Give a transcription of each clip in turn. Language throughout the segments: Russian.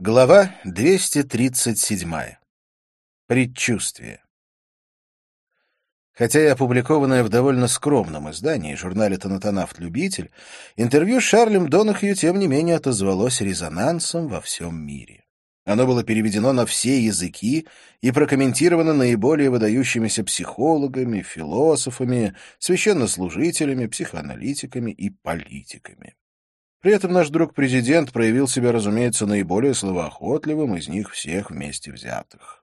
Глава 237. Предчувствие. Хотя и опубликованное в довольно скромном издании, журнале «Тонатонавт-любитель», интервью с Шарлем Донахью, тем не менее, отозвалось резонансом во всем мире. Оно было переведено на все языки и прокомментировано наиболее выдающимися психологами, философами, священнослужителями, психоаналитиками и политиками. При этом наш друг-президент проявил себя, разумеется, наиболее словоохотливым из них всех вместе взятых.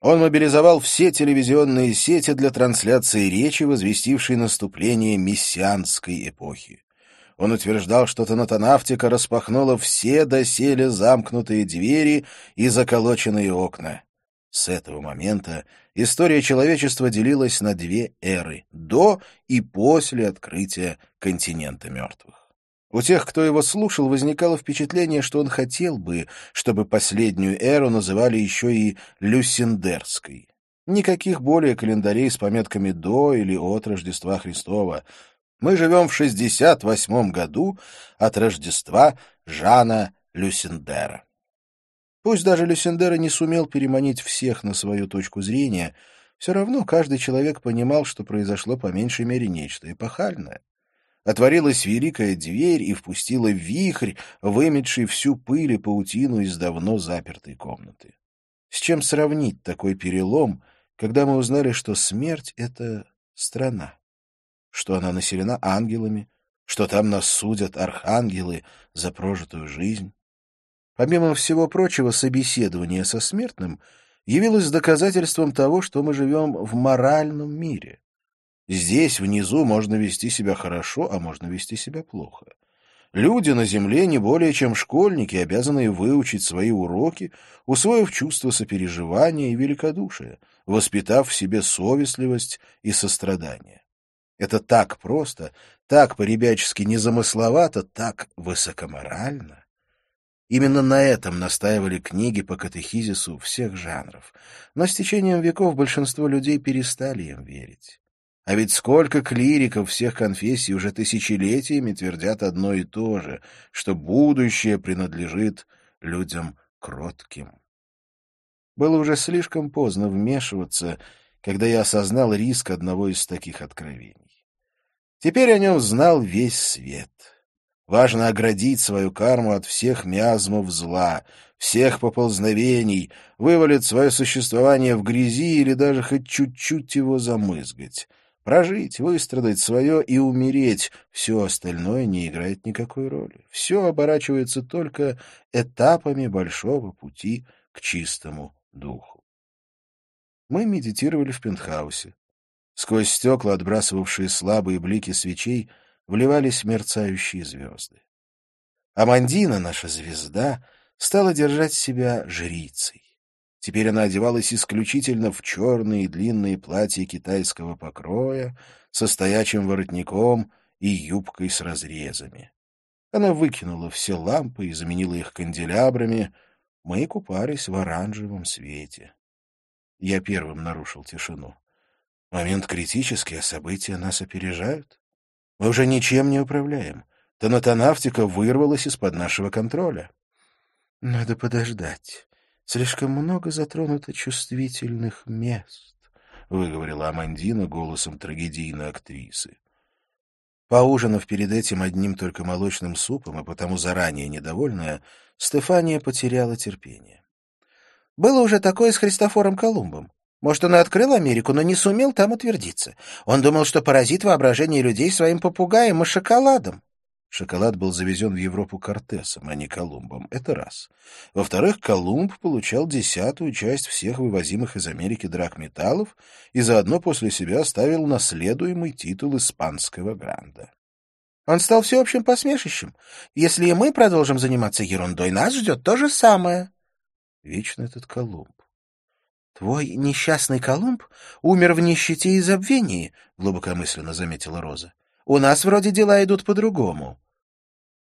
Он мобилизовал все телевизионные сети для трансляции речи, возвестившей наступление мессианской эпохи. Он утверждал, что тонатонавтика распахнула все доселе замкнутые двери и заколоченные окна. С этого момента история человечества делилась на две эры — до и после открытия континента мертвых. У тех, кто его слушал, возникало впечатление, что он хотел бы, чтобы последнюю эру называли еще и Люсендерской. Никаких более календарей с пометками «до» или «от Рождества Христова». Мы живем в 68-м году от Рождества Жана Люсендера. Пусть даже Люсендера не сумел переманить всех на свою точку зрения, все равно каждый человек понимал, что произошло по меньшей мере нечто эпохальное. Отворилась великая дверь и впустила вихрь, выметший всю пыль и паутину из давно запертой комнаты. С чем сравнить такой перелом, когда мы узнали, что смерть — это страна, что она населена ангелами, что там нас судят архангелы за прожитую жизнь? Помимо всего прочего, собеседование со смертным явилось доказательством того, что мы живем в моральном мире. Здесь, внизу, можно вести себя хорошо, а можно вести себя плохо. Люди на земле не более чем школьники, обязанные выучить свои уроки, усвоив чувство сопереживания и великодушия, воспитав в себе совестливость и сострадание. Это так просто, так по-ребячески незамысловато, так высокоморально. Именно на этом настаивали книги по катехизису всех жанров, но с течением веков большинство людей перестали им верить. А ведь сколько клириков всех конфессий уже тысячелетиями твердят одно и то же, что будущее принадлежит людям кротким. Было уже слишком поздно вмешиваться, когда я осознал риск одного из таких откровений. Теперь о нем знал весь свет. Важно оградить свою карму от всех миазмов зла, всех поползновений, вывалить свое существование в грязи или даже хоть чуть-чуть его замызгать — Прожить, выстрадать свое и умереть — все остальное не играет никакой роли. Все оборачивается только этапами большого пути к чистому духу. Мы медитировали в пентхаусе. Сквозь стекла, отбрасывавшие слабые блики свечей, вливались мерцающие звезды. Амандина, наша звезда, стала держать себя жрицей. Теперь она одевалась исключительно в черные длинные платья китайского покроя, со стоячим воротником и юбкой с разрезами. Она выкинула все лампы и заменила их канделябрами. Мы купались в оранжевом свете. Я первым нарушил тишину. Момент критический, а события нас опережают. Мы уже ничем не управляем. Тонатонавтика вырвалась из-под нашего контроля. — Надо подождать. Слишком много затронуто чувствительных мест, — выговорила Амандина голосом трагедийной актрисы. Поужинав перед этим одним только молочным супом и потому заранее недовольная, Стефания потеряла терпение. Было уже такое с Христофором Колумбом. Может, он и открыл Америку, но не сумел там утвердиться. Он думал, что поразит воображение людей своим попугаем и шоколадом. Шоколад был завезен в Европу Кортесом, а не Колумбом. Это раз. Во-вторых, Колумб получал десятую часть всех вывозимых из Америки драгметаллов и заодно после себя оставил наследуемый титул испанского гранда. Он стал всеобщим посмешищем. Если и мы продолжим заниматься ерундой, нас ждет то же самое. Вечно этот Колумб. Твой несчастный Колумб умер в нищете и забвении, — глубокомысленно заметила Роза. У нас вроде дела идут по-другому.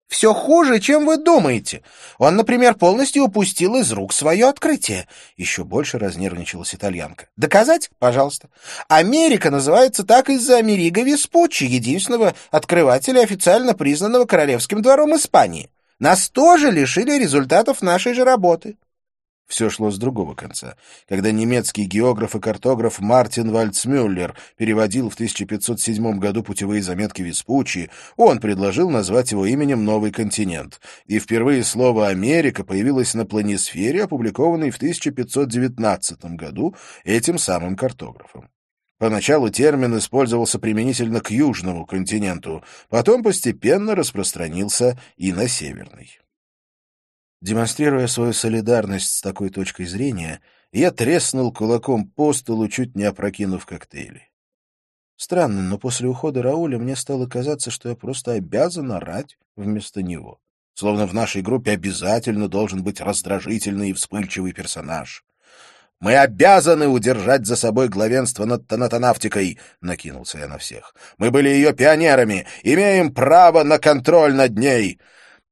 Все хуже, чем вы думаете. Он, например, полностью упустил из рук свое открытие. Еще больше разнервничалась итальянка. Доказать? Пожалуйста. Америка называется так из-за Америго Веспуччи, единственного открывателя, официально признанного королевским двором Испании. Нас тоже лишили результатов нашей же работы. Все шло с другого конца. Когда немецкий географ и картограф Мартин Вальцмюллер переводил в 1507 году путевые заметки Веспуччи, он предложил назвать его именем новый континент. И впервые слово «Америка» появилось на планисфере, опубликованной в 1519 году этим самым картографом. Поначалу термин использовался применительно к южному континенту, потом постепенно распространился и на северный. Демонстрируя свою солидарность с такой точкой зрения, я треснул кулаком по столу, чуть не опрокинув коктейли. Странно, но после ухода Рауля мне стало казаться, что я просто обязан орать вместо него. Словно в нашей группе обязательно должен быть раздражительный и вспыльчивый персонаж. «Мы обязаны удержать за собой главенство над тонатонавтикой», — накинулся я на всех. «Мы были ее пионерами, имеем право на контроль над ней».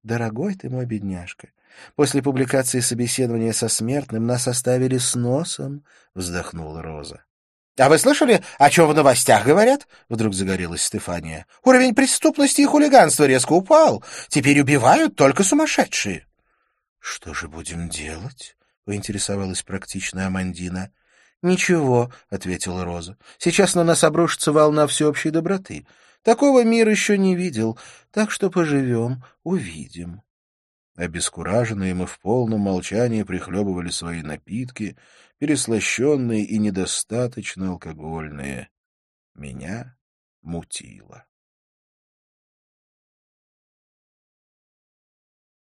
«Дорогой ты мой бедняжка, После публикации собеседования со смертным нас оставили с носом, — вздохнула Роза. — А вы слышали, о чем в новостях говорят? — вдруг загорелась Стефания. — Уровень преступности и хулиганства резко упал. Теперь убивают только сумасшедшие. — Что же будем делать? — поинтересовалась практичная Амандина. — Ничего, — ответила Роза. — Сейчас на нас обрушится волна всеобщей доброты. Такого мир еще не видел, так что поживем, увидим. Обескураженные мы в полном молчании прихлебывали свои напитки, переслащенные и недостаточно алкогольные. Меня мутило.